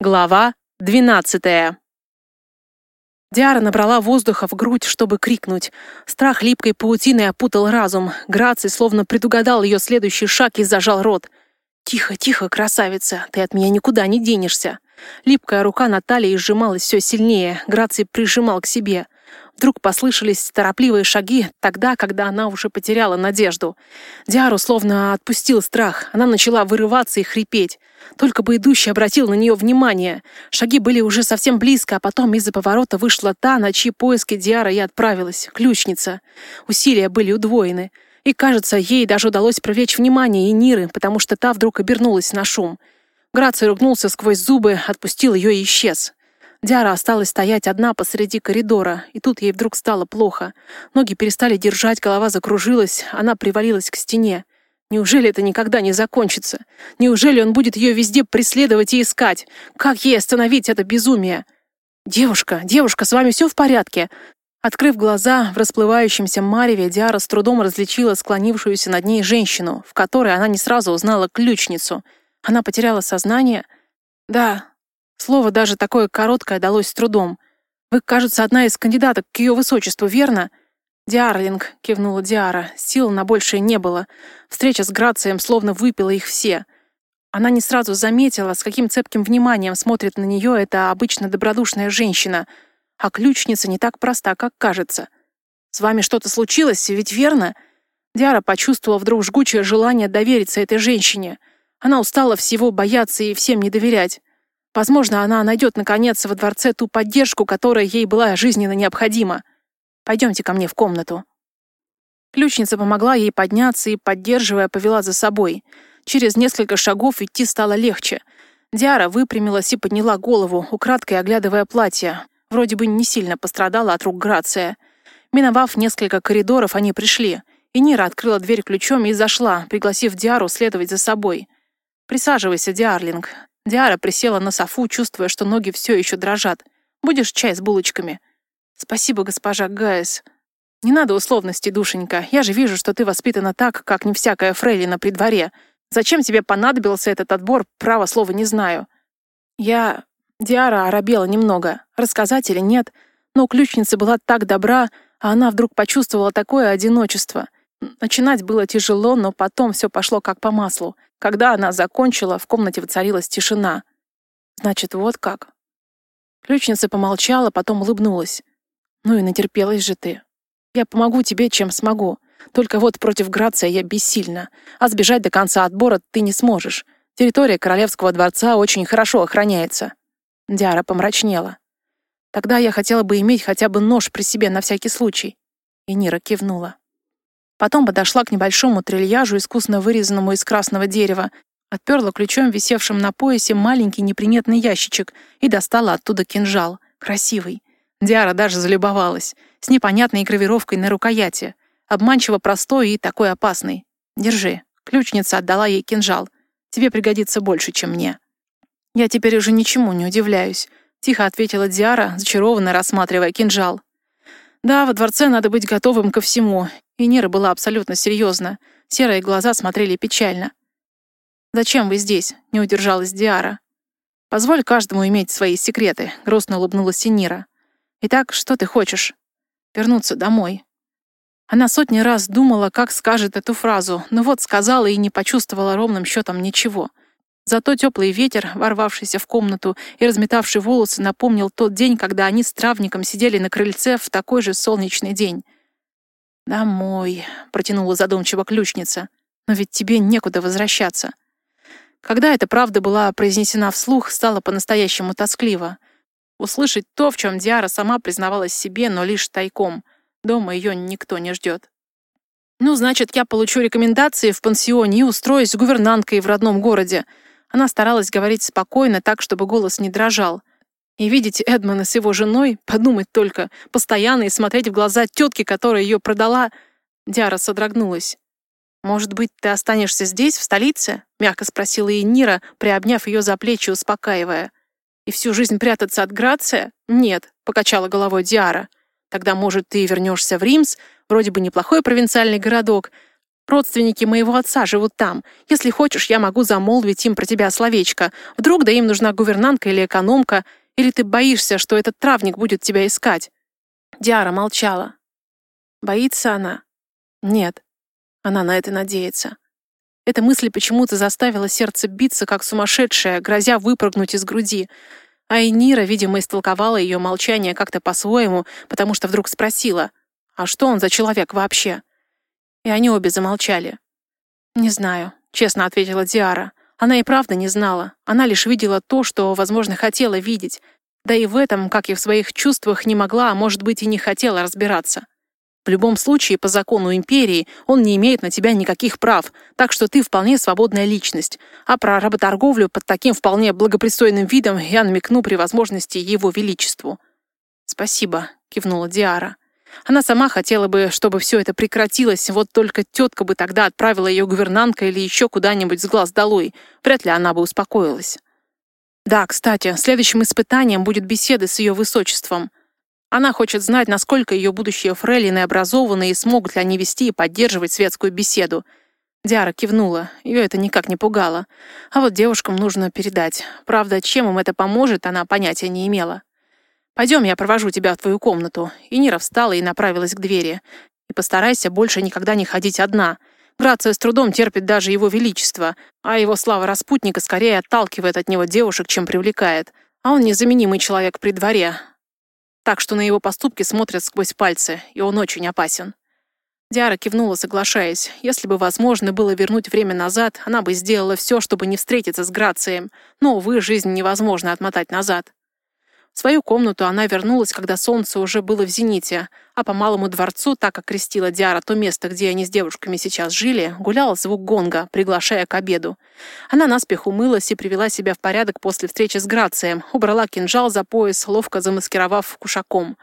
Глава двенадцатая. Диара набрала воздуха в грудь, чтобы крикнуть. Страх липкой паутиной опутал разум. Граций словно предугадал ее следующий шаг и зажал рот. «Тихо, тихо, красавица, ты от меня никуда не денешься». Липкая рука Натальи сжималась все сильнее. Граций прижимал к себе. Вдруг послышались торопливые шаги, тогда, когда она уже потеряла надежду. Диару словно отпустил страх. Она начала вырываться и хрипеть. Только бы идущий обратил на нее внимание. Шаги были уже совсем близко, а потом из-за поворота вышла та, на чьи поиски Диара и отправилась, ключница. Усилия были удвоены. И, кажется, ей даже удалось привлечь внимание и Ниры, потому что та вдруг обернулась на шум. Граций ругнулся сквозь зубы, отпустил ее и исчез. Диара осталась стоять одна посреди коридора, и тут ей вдруг стало плохо. Ноги перестали держать, голова закружилась, она привалилась к стене. Неужели это никогда не закончится? Неужели он будет ее везде преследовать и искать? Как ей остановить это безумие? «Девушка, девушка, с вами все в порядке?» Открыв глаза, в расплывающемся мареве Диара с трудом различила склонившуюся над ней женщину, в которой она не сразу узнала ключницу. Она потеряла сознание? Да, Слово даже такое короткое далось с трудом. «Вы, кажется, одна из кандидаток к ее высочеству, верно?» «Диарлинг», — кивнула Диара. Сил на большее не было. Встреча с Грацием словно выпила их все. Она не сразу заметила, с каким цепким вниманием смотрит на нее эта обычно добродушная женщина. А ключница не так проста, как кажется. «С вами что-то случилось, ведь верно?» Диара почувствовала вдруг жгучее желание довериться этой женщине. Она устала всего бояться и всем не доверять. Возможно, она найдет, наконец, во дворце ту поддержку, которая ей была жизненно необходима. Пойдемте ко мне в комнату». Ключница помогла ей подняться и, поддерживая, повела за собой. Через несколько шагов идти стало легче. Диара выпрямилась и подняла голову, украдкой оглядывая платье. Вроде бы не сильно пострадала от рук Грация. Миновав несколько коридоров, они пришли. И Нира открыла дверь ключом и зашла, пригласив Диару следовать за собой. «Присаживайся, Диарлинг. Диара присела на софу, чувствуя, что ноги все еще дрожат. «Будешь чай с булочками?» «Спасибо, госпожа Гайес». «Не надо условностей, душенька. Я же вижу, что ты воспитана так, как не всякая фрейлина при дворе. Зачем тебе понадобился этот отбор, право слова не знаю». «Я...» Диара оробела немного. Рассказать или нет? Но ключница была так добра, а она вдруг почувствовала такое одиночество. Начинать было тяжело, но потом все пошло как по маслу. Когда она закончила, в комнате воцарилась тишина. Значит, вот как. Ключница помолчала, потом улыбнулась. Ну и натерпелась же ты. Я помогу тебе, чем смогу. Только вот против Грация я бессильна. А сбежать до конца отбора ты не сможешь. Территория королевского дворца очень хорошо охраняется. Диара помрачнела. Тогда я хотела бы иметь хотя бы нож при себе на всякий случай. И Нира кивнула. Потом подошла к небольшому трильяжу, искусно вырезанному из красного дерева, отперла ключом, висевшим на поясе, маленький неприметный ящичек и достала оттуда кинжал. Красивый. Диара даже залюбовалась. С непонятной гравировкой на рукояти. Обманчиво простой и такой опасный. «Держи». Ключница отдала ей кинжал. «Тебе пригодится больше, чем мне». «Я теперь уже ничему не удивляюсь», — тихо ответила Диара, зачарованно рассматривая кинжал. «Да, во дворце надо быть готовым ко всему, и Нера была абсолютно серьезна. Серые глаза смотрели печально. «Зачем вы здесь?» — не удержалась Диара. «Позволь каждому иметь свои секреты», — грустно улыбнулась Нира. «Итак, что ты хочешь?» «Вернуться домой». Она сотни раз думала, как скажет эту фразу, но вот сказала и не почувствовала ровным счетом ничего. Зато теплый ветер, ворвавшийся в комнату и разметавший волосы, напомнил тот день, когда они с травником сидели на крыльце в такой же солнечный день. «Домой», — протянула задумчиво ключница. «Но ведь тебе некуда возвращаться». Когда эта правда была произнесена вслух, стало по-настоящему тоскливо. Услышать то, в чем Диара сама признавалась себе, но лишь тайком. Дома ее никто не ждет. «Ну, значит, я получу рекомендации в пансионе и устроюсь гувернанткой в родном городе». Она старалась говорить спокойно, так, чтобы голос не дрожал. И видеть Эдмона с его женой, подумать только, постоянно и смотреть в глаза тетки, которая ее продала, Диара содрогнулась. «Может быть, ты останешься здесь, в столице?» — мягко спросила и Нира, приобняв ее за плечи, успокаивая. «И всю жизнь прятаться от Грация? Нет», — покачала головой Диара. «Тогда, может, ты вернешься в Римс, вроде бы неплохой провинциальный городок, Родственники моего отца живут там. Если хочешь, я могу замолвить им про тебя словечко. Вдруг да им нужна гувернантка или экономка, или ты боишься, что этот травник будет тебя искать?» Диара молчала. Боится она? Нет. Она на это надеется. Эта мысль почему-то заставила сердце биться, как сумасшедшее, грозя выпрыгнуть из груди. А Энира, видимо, истолковала ее молчание как-то по-своему, потому что вдруг спросила, «А что он за человек вообще?» И они обе замолчали. «Не знаю», — честно ответила Диара. Она и правда не знала. Она лишь видела то, что, возможно, хотела видеть. Да и в этом, как и в своих чувствах, не могла, а может быть и не хотела разбираться. В любом случае, по закону империи, он не имеет на тебя никаких прав, так что ты вполне свободная личность. А про работорговлю под таким вполне благопристойным видом я намекну при возможности его величеству». «Спасибо», — кивнула Диара. Она сама хотела бы, чтобы все это прекратилось, вот только тетка бы тогда отправила ее гувернантка или еще куда-нибудь с глаз долой. Вряд ли она бы успокоилась. Да, кстати, следующим испытанием будет беседа с ее высочеством. Она хочет знать, насколько ее будущие фрейлины образованы и смогут ли они вести и поддерживать светскую беседу. Диара кивнула. Ее это никак не пугало. А вот девушкам нужно передать. Правда, чем им это поможет, она понятия не имела. «Пойдем, я провожу тебя в твою комнату». И Нира встала и направилась к двери. «И постарайся больше никогда не ходить одна. Грация с трудом терпит даже его величество, а его слава распутника скорее отталкивает от него девушек, чем привлекает. А он незаменимый человек при дворе, так что на его поступки смотрят сквозь пальцы, и он очень опасен. Диара кивнула, соглашаясь. Если бы возможно было вернуть время назад, она бы сделала все, чтобы не встретиться с Грацием. Но, увы, жизнь невозможно отмотать назад. Свою комнату она вернулась, когда солнце уже было в зените, а по Малому дворцу, так как крестила Диара то место, где они с девушками сейчас жили, гулял звук гонга, приглашая к обеду. Она наспех умылась и привела себя в порядок после встречи с Грацием, убрала кинжал за пояс, ловко замаскировав кушаком.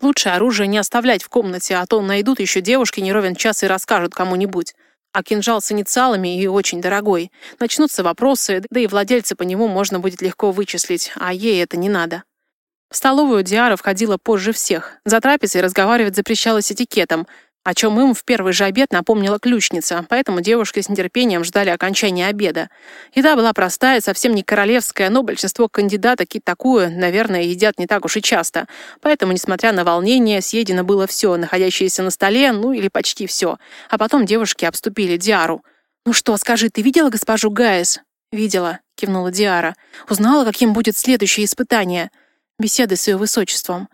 Лучше оружие не оставлять в комнате, а то найдут еще девушки неровен час и расскажут кому-нибудь. А кинжал с инициалами и очень дорогой. Начнутся вопросы, да и владельца по нему можно будет легко вычислить, а ей это не надо. В столовую Диара входила позже всех. За трапезой разговаривать запрещалось этикетом, о чем им в первый же обед напомнила ключница, поэтому девушки с нетерпением ждали окончания обеда. Еда была простая, совсем не королевская, но большинство кандидаток и такую, наверное, едят не так уж и часто. Поэтому, несмотря на волнение, съедено было все, находящееся на столе, ну или почти все. А потом девушки обступили Диару. «Ну что, скажи, ты видела госпожу Гайес?» «Видела», — кивнула Диара. «Узнала, каким будет следующее испытание?» Беседы с ее высочеством.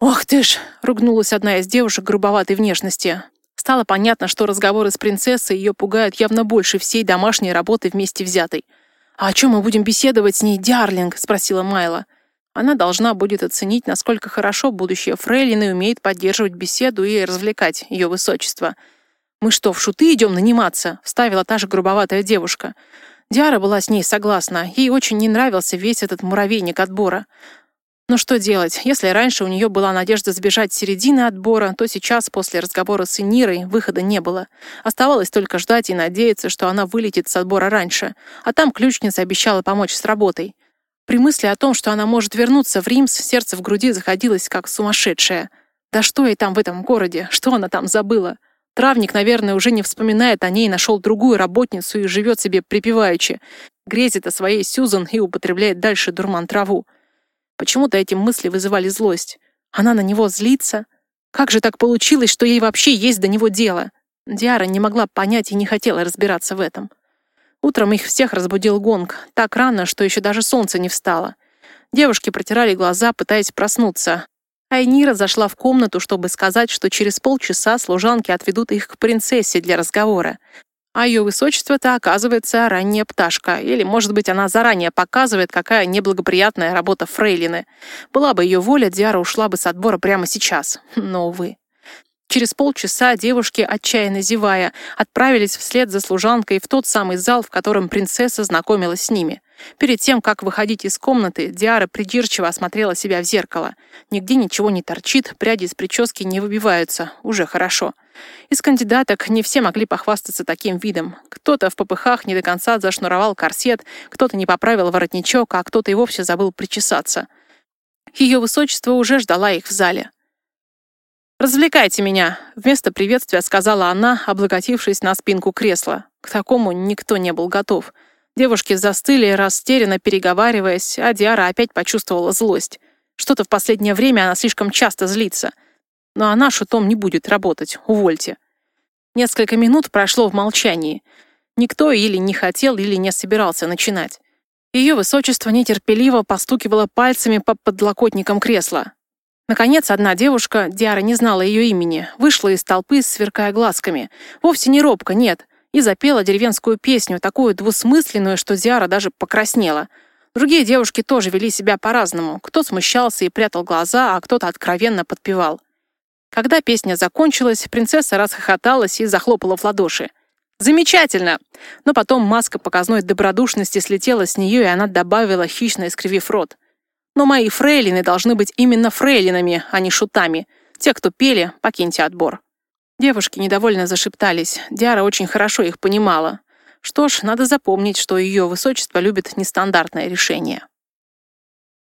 «Ох ты ж!» — ругнулась одна из девушек грубоватой внешности. Стало понятно, что разговоры с принцессой ее пугают явно больше всей домашней работы вместе взятой. «А о чем мы будем беседовать с ней, Диарлинг?» — спросила Майла. Она должна будет оценить, насколько хорошо будущее фрейлины умеет поддерживать беседу и развлекать ее высочество. «Мы что, в шуты идем наниматься?» — вставила та же грубоватая девушка. Диара была с ней согласна. Ей очень не нравился весь этот муравейник отбора. Но что делать? Если раньше у нее была надежда сбежать с середины отбора, то сейчас, после разговора с Энирой, выхода не было. Оставалось только ждать и надеяться, что она вылетит с отбора раньше. А там ключница обещала помочь с работой. При мысли о том, что она может вернуться в Римс, сердце в груди заходилось как сумасшедшее. Да что ей там в этом городе? Что она там забыла? Травник, наверное, уже не вспоминает о ней, нашел другую работницу и живет себе припеваючи. Грезит о своей Сюзан и употребляет дальше дурман траву. Почему-то эти мысли вызывали злость. Она на него злится? Как же так получилось, что ей вообще есть до него дело? Диара не могла понять и не хотела разбираться в этом. Утром их всех разбудил гонг, так рано, что еще даже солнце не встало. Девушки протирали глаза, пытаясь проснуться. Айнира зашла в комнату, чтобы сказать, что через полчаса служанки отведут их к принцессе для разговора. А ее высочество-то, оказывается, ранняя пташка. Или, может быть, она заранее показывает, какая неблагоприятная работа фрейлины. Была бы ее воля, Диара ушла бы с отбора прямо сейчас. Но, увы. Через полчаса девушки, отчаянно зевая, отправились вслед за служанкой в тот самый зал, в котором принцесса знакомилась с ними. Перед тем, как выходить из комнаты, Диара придирчиво осмотрела себя в зеркало. Нигде ничего не торчит, пряди из прически не выбиваются. Уже хорошо. Из кандидаток не все могли похвастаться таким видом. Кто-то в попыхах не до конца зашнуровал корсет, кто-то не поправил воротничок, а кто-то и вовсе забыл причесаться. Ее высочество уже ждала их в зале. «Развлекайте меня!» — вместо приветствия сказала она, облокотившись на спинку кресла. К такому никто не был готов. Девушки застыли, растерянно переговариваясь, а Диара опять почувствовала злость. Что-то в последнее время она слишком часто злится. Но она шутом не будет работать, увольте. Несколько минут прошло в молчании. Никто или не хотел, или не собирался начинать. Ее высочество нетерпеливо постукивало пальцами по подлокотникам кресла. Наконец, одна девушка, Диара не знала ее имени, вышла из толпы, сверкая глазками. Вовсе не робко, нет. И запела деревенскую песню, такую двусмысленную, что Диара даже покраснела. Другие девушки тоже вели себя по-разному. Кто смущался и прятал глаза, а кто-то откровенно подпевал. Когда песня закончилась, принцесса расхохоталась и захлопала в ладоши. «Замечательно!» Но потом маска показной добродушности слетела с нее, и она добавила, хищно искривив рот. Но мои фрейлины должны быть именно фрейлинами, а не шутами. Те, кто пели, покиньте отбор». Девушки недовольно зашептались. Диара очень хорошо их понимала. Что ж, надо запомнить, что ее высочество любит нестандартное решение.